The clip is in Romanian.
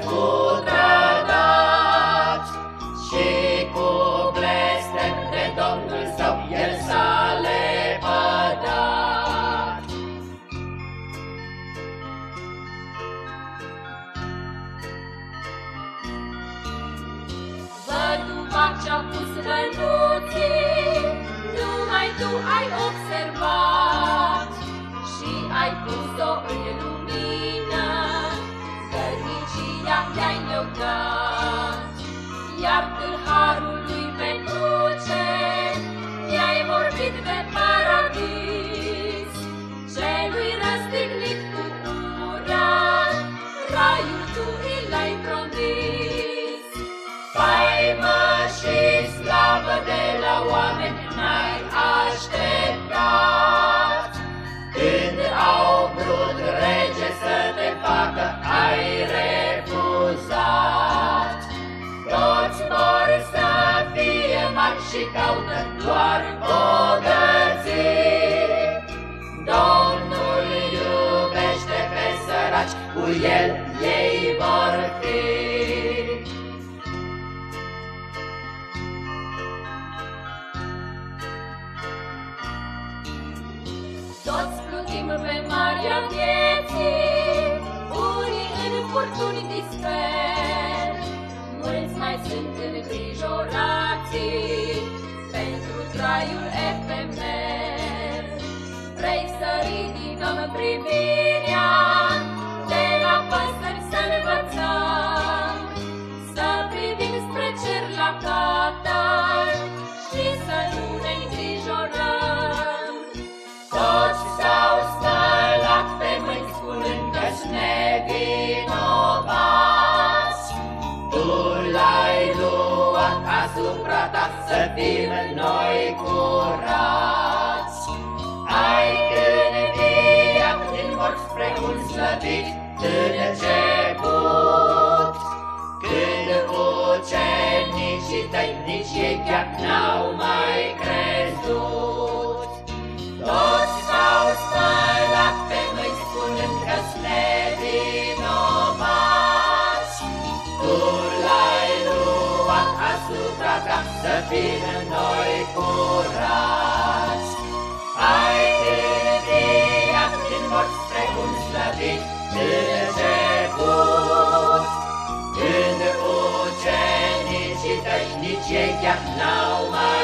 când fu trădat și cu blestem de Domnul său el s-a lepădat. Văduva ce-a pus rănuții l-ai promis. Faimă și slavă de la oameni n-ai așteptat. Când au vrut rege să te facă, ai refuzat. Toți vor să fie mari și caută doar bogății. Săraci, cu el ei vor fi. Toți plutim pe marea vieții, unii în furtuni disper. Mulți mai sunt îngrijorații pentru traiul efemer. Vrei să ridicăm privirea îngrijorăm. Toți s-au spălat pe mâini spunând că-s nevinovați. Tu l-ai luat asupra ta să fim noi curați. Ai înviat din morți spre un slăvit început. Când ucenicii tăi nici ei chiar să fim noi curați. Ai înviat din morți spre un slăvit început. Când ucenicii tăi nici ei chiar n-au mai